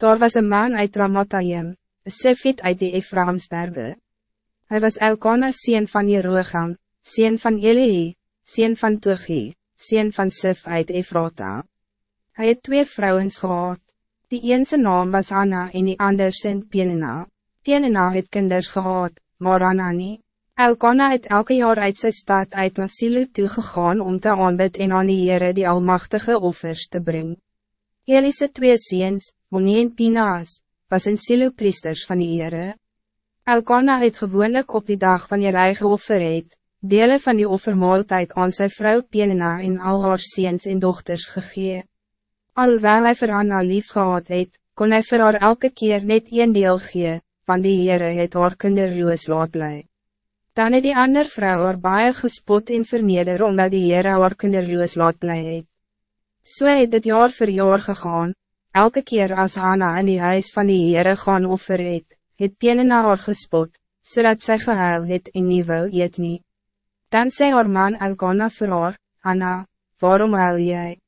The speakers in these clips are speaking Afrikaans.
Daar was een man uit Ramatayim, een Sefit uit die Ephraimsberge. Hij was Elkana sien van Jeroegam, sien van Elihi, sien van Tuchi, sien van Sif uit Ephrata. Hij het twee vrouwen gehad. Die ene naam was Anna en die ander Sint Penina. Penina het kinders gehad, maar Anna nie. Elkana het elke jaar uit sy stad uit Masilu toegegaan om te aanbid en aan die Heere die almachtige offers te brengen. Elise twee seens, Monie en Pinaas, was in Silo priesters van die Heere. Elkana het gewoonlik op die dag van je eigen offer het, dele van die offermaaltijd aan zijn vrouw Penina en al haar seens en dochters gegee. Alhoewel hy vir Anna lief gehad het, kon hy vir haar elke keer net een deel gee, van die Heere het haar kinderloos laat bly. Dan het die ander vrouw haar baie gespot en verneder omdat die Heere haar kinderloos laat bly het. So het dit jaar voor jaar gegaan, elke keer als Anna in die huis van die Heere gaan offer het, het Penina haar gespot, zodat zij gehuil het en nie wil eet nie. Dan sê haar man Elkana vir haar, Anna, waarom huil jy?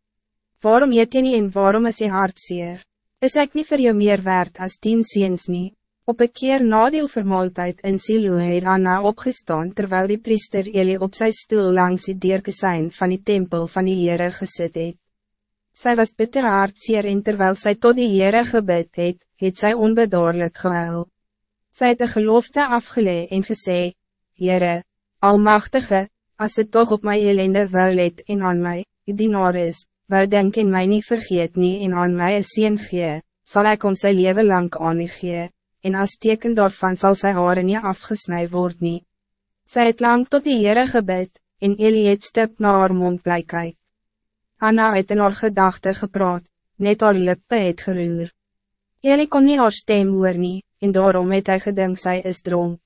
Waarom eet jy nie en waarom is jy hartseer? Is ek niet voor jou meer waard als tien ziens nie? Op een keer na die overmaaltijd in Silo het Anna opgestaan terwijl die priester Eli op zijn stoel langs die deurkesijn van die tempel van die Heere gesit het. Sy was bitter hartseer en terwijl zij tot die Heere gebid het, het sy onbedoorlijk gehuil. Sy het de gelofte afgelee en gesê, Heere, Almachtige, als het toch op my elende wil het en aan my, die dienaar is, wil denk en my nie vergeet nie en aan my een sien gee, sal ek om sy leven lang aan nie gee, en als teken daarvan zal sy hare nie afgesnij word nie. Sy het lang tot die Heere gebid, en Elie het stip na haar mond bly kyk. Anna het in haar gedachte gepraat, net haar lippe het geroer. Elie kon nie haar stem hoor nie, en daarom het hy gedink sy is dronk.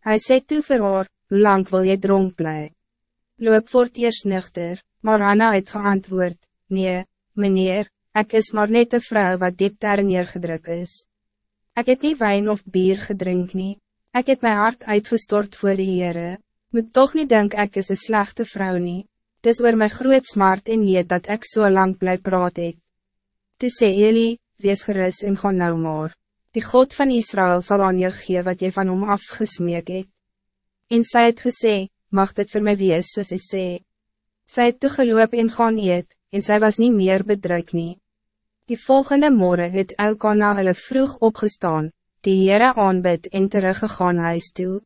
Hij sê toe vir haar, hoe lang wil jy dronk bly? Loop voort eers nuchter, maar Anna het geantwoord, nee, meneer, ik is maar net een vrouw wat diep daar neergedruk is. Ik heb niet wijn of bier gedrink nie, ik heb mijn hart uitgestort voor de Heere, moet toch niet denk ik is een slechte vrouw nie, dis oor my groot smart en jeet dat ik zo so lang bly praat het. Toe sê Elie, wees gerus en gaan nou maar. Die God van Israël zal aan je gee wat je van hom afgesmeek het. En sy het gesê, mag dit voor mij wees soos hy sê. Sy het toegeloop en gaan eet, en sy was niet meer bedruk nie. Die volgende morgen het Elkana hulle vroeg opgestaan, die Heere aanbid en teruggegaan huis toe.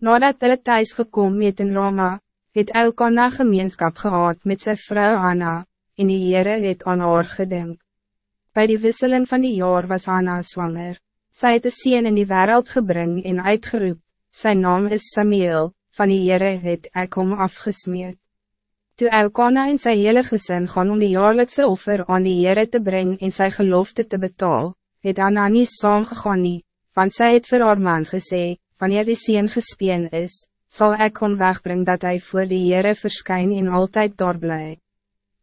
Nadat hulle thuis gekom het in Roma, het Elkana gemeenskap gehad met zijn vrouw Anna, en die Heere het aan haar gedink. Bij die wisseling van die jaar was Anna zwanger. Zij het de sien in die wereld gebring en uitgeroep. Zijn naam is Samuel, van die Heere het ek om afgesmeerd. Toe Elkana en sy hele gezin gaan om die jaarlikse offer aan die Heere te brengen en sy gelofte te betaal, het Anna nie saamgegaan nie, want sy het vir haar man gesê, wanneer die sien gespeen is, zal ek kon wegbring dat hij voor die Heere verskyn en altijd daar bly.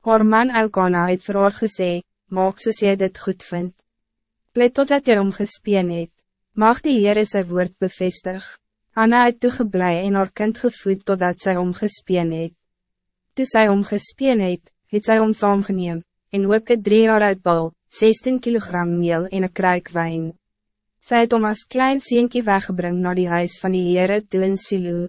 Haar man Elkana het vir haar gesê, maak soos jy dit goed vindt. Bly totdat jy omgespeen het, mag die Heere sy woord bevestig. Anna het toegeblij en haar kind gevoed totdat sy omgespeen het. Toe sy omgespeen het, het sy om saamgeneem, en ook een drie jaar uit bal, 16 kilogram meel en een kruik wijn. Sy het om as klein sienkie weggebring naar die huis van die Heere toe in Silo.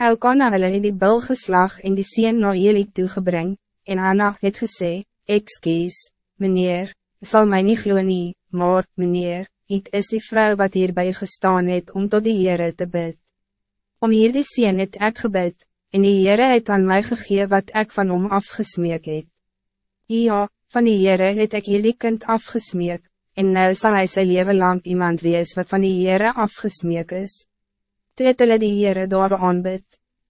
Elkana hulle het die bil geslag en die sien na Eli toegebring, en Anna het gesê, Excuse, meneer, zal mij niet glo nie, maar, meneer, ik is die vrouw wat hierbij gestaan het om tot die Heere te bid. Om hier die sien het ek gebid, en die Heere het aan mij gegee wat ik van hom afgesmeek het. Ja, van die Heere het ek jullie kind afgesmeek, en nou zal hij sy leven lang iemand wees wat van die Heere afgesmeek is. Toe het hulle die Heere daar aanbid.